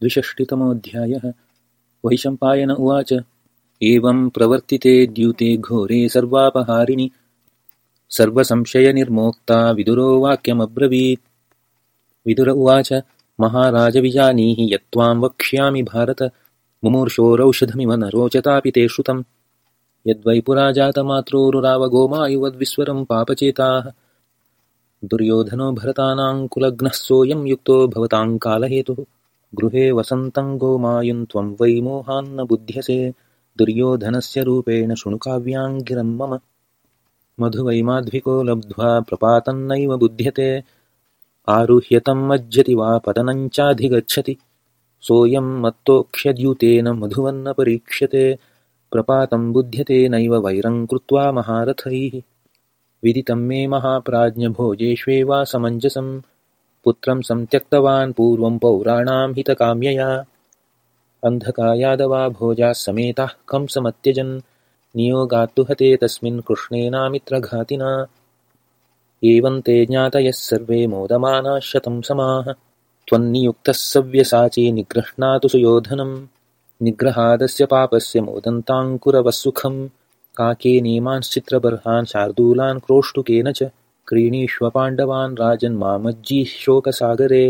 द्विषष्टितमोऽध्यायः। वैशम्पायन उवाच। एवं प्रवर्तिते द्यूते घोरे सर्वापहारिणि। सर्वसंशयनिर्मोक्ता विदुरो वाक्यमब्रवीत्। विदुर उवाच महाराजविजानीहि यत्त्वां वक्ष्यामि भारत। मुमूर्षोरौषधमिव न रोचतापि ते श्रुतं यद्वै पुरा जातमात्रोरुरावगोमायुवद्विस्वरं पापचेताः। दुर्योधनो भरतानाङ्कुलग्नः सोऽयं युक्तो भवतां कालहेतुः गृहे वसन्तं गोमायुं त्वं वै मोहान्न बुध्यसे दुर्योधनस्य रूपेण शृणुकाव्याङ्गिरं मम। मधुवैमाध्विको लब्ध्वा प्रपातन्नैव बुध्यते। आरुह्यतं मज्जति वा पतनञ्चाधिगच्छति सोऽयं मत्तोक्ष्यद्यूतेन मधुवन्न परीक्ष्यते। प्रपातं बुध्यते नैव वैरं कृत्वा महारथैः। विदितं मे महाप्राज्ञभोजेष्वेवासमञ्जसम् पुत्रं संत्यक्तवान् पूर्वं पौराणां हितकाम्यया। अन्धका यादवा भोजाः समेताः कंसमत्यजन्। नियोगात्तु हते तस्मिन् कृष्णेनामित्रघातिना एवं ते ज्ञातयः सर्वे मोदमानाः शतं समाः। त्वन्नियुक्तः सव्यसाची निगृह्णातु सुयोधनं निग्रहादस्य पापस्य मोदन्ताङ्कुरवः सुखं काकेनेमांश्चित्रबर्हान् शार्दूलान् क्रोष्टुकेन च क्रीणीष्व पाण्डवान् राजन् मामज्जीः शोकसागरे